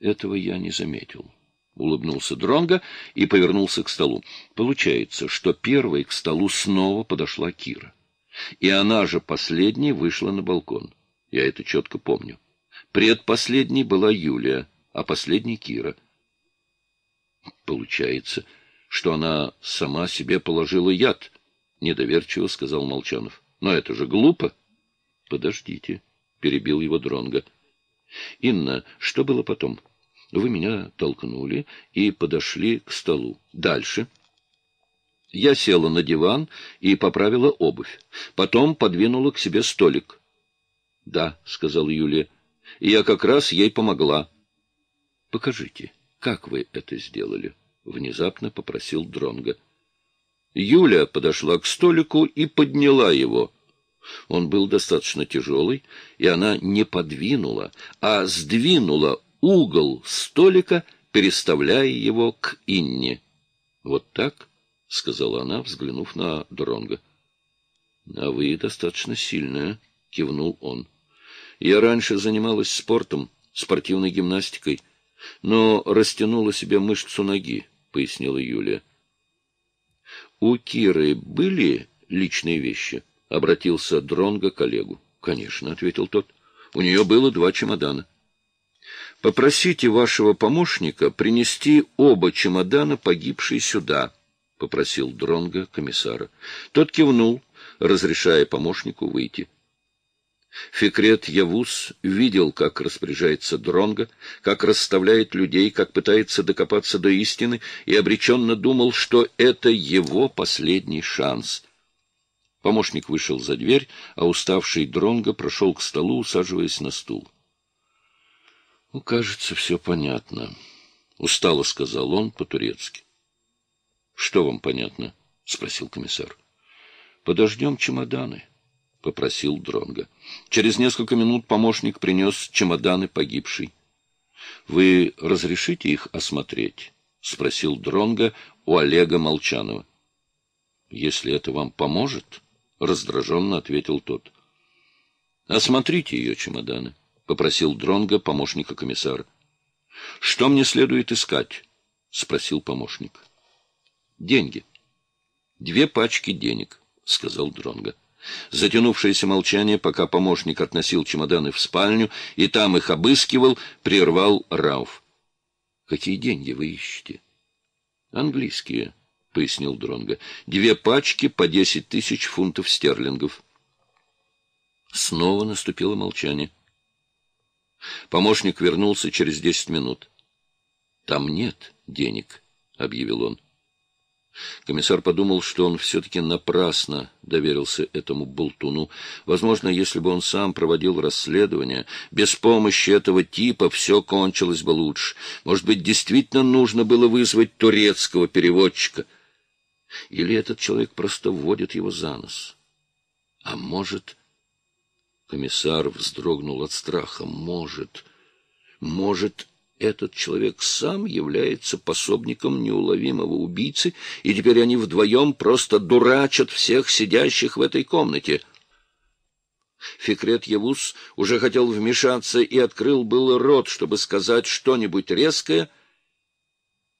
Этого я не заметил. Улыбнулся Дронга и повернулся к столу. Получается, что первой к столу снова подошла Кира. И она же последней вышла на балкон. Я это четко помню. Предпоследней была Юлия, а последней Кира. Получается, что она сама себе положила яд, — недоверчиво сказал Молчанов. Но это же глупо. Подождите, — перебил его Дронга. Инна, что было потом? Вы меня толкнули и подошли к столу. Дальше. Я села на диван и поправила обувь. Потом подвинула к себе столик. — Да, — сказала Юлия, — я как раз ей помогла. — Покажите, как вы это сделали? — внезапно попросил Дронга. Юля подошла к столику и подняла его — он был достаточно тяжелый, и она не подвинула, а сдвинула угол столика, переставляя его к Инне. — Вот так? — сказала она, взглянув на Дронга. — А вы достаточно сильная, — кивнул он. — Я раньше занималась спортом, спортивной гимнастикой, но растянула себе мышцу ноги, — пояснила Юлия. — У Киры были личные вещи? —— обратился Дронго к коллегу. — Конечно, — ответил тот. — У нее было два чемодана. — Попросите вашего помощника принести оба чемодана погибшей сюда, — попросил Дронго комиссара. Тот кивнул, разрешая помощнику выйти. Фикрет Явус видел, как распоряжается Дронго, как расставляет людей, как пытается докопаться до истины, и обреченно думал, что это его последний шанс — Помощник вышел за дверь, а уставший Дронго прошел к столу, усаживаясь на стул. — Ну, кажется, все понятно, — устало сказал он по-турецки. — Что вам понятно? — спросил комиссар. — Подождем чемоданы, — попросил Дронго. Через несколько минут помощник принес чемоданы погибшей. — Вы разрешите их осмотреть? — спросил Дронго у Олега Молчанова. — Если это вам поможет... — раздраженно ответил тот. — Осмотрите ее чемоданы, — попросил Дронга помощника комиссара. — Что мне следует искать? — спросил помощник. — Деньги. — Две пачки денег, — сказал Дронга. Затянувшееся молчание, пока помощник относил чемоданы в спальню и там их обыскивал, прервал Рауф. — Какие деньги вы ищете? — Английские, пояснил Дронга. Две пачки по десять тысяч фунтов стерлингов. Снова наступило молчание. Помощник вернулся через десять минут. «Там нет денег», — объявил он. Комиссар подумал, что он все-таки напрасно доверился этому болтуну. Возможно, если бы он сам проводил расследование, без помощи этого типа все кончилось бы лучше. Может быть, действительно нужно было вызвать турецкого переводчика — или этот человек просто вводит его за нос? А может... Комиссар вздрогнул от страха. Может... Может, этот человек сам является пособником неуловимого убийцы, и теперь они вдвоем просто дурачат всех сидящих в этой комнате. Фикрет Явус уже хотел вмешаться и открыл был рот, чтобы сказать что-нибудь резкое,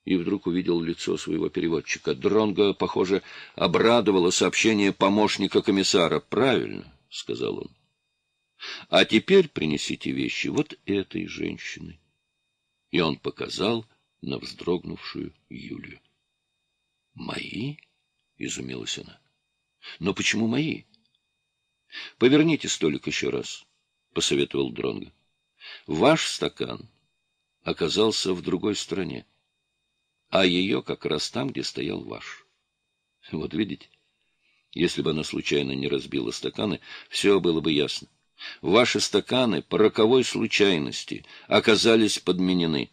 и вдруг увидел лицо своего переводчика. Дронго, похоже, обрадовало сообщение помощника комиссара. «Правильно», — сказал он. «А теперь принесите вещи вот этой женщины». И он показал на вздрогнувшую Юлию. «Мои?» — изумилась она. «Но почему мои?» «Поверните столик еще раз», — посоветовал Дронго. «Ваш стакан оказался в другой стороне а ее как раз там, где стоял ваш. Вот видите, если бы она случайно не разбила стаканы, все было бы ясно. Ваши стаканы по роковой случайности оказались подменены.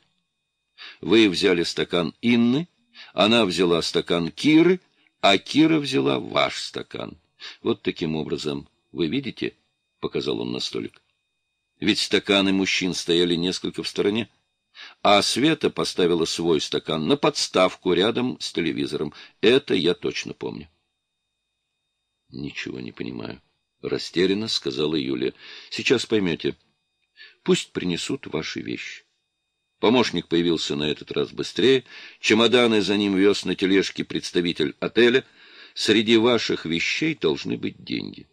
Вы взяли стакан Инны, она взяла стакан Киры, а Кира взяла ваш стакан. Вот таким образом, вы видите, — показал он на столик. Ведь стаканы мужчин стояли несколько в стороне а Света поставила свой стакан на подставку рядом с телевизором. Это я точно помню. — Ничего не понимаю. — растерянно сказала Юлия. — Сейчас поймете. Пусть принесут ваши вещи. Помощник появился на этот раз быстрее. Чемоданы за ним вез на тележке представитель отеля. Среди ваших вещей должны быть деньги.